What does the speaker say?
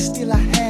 but still I had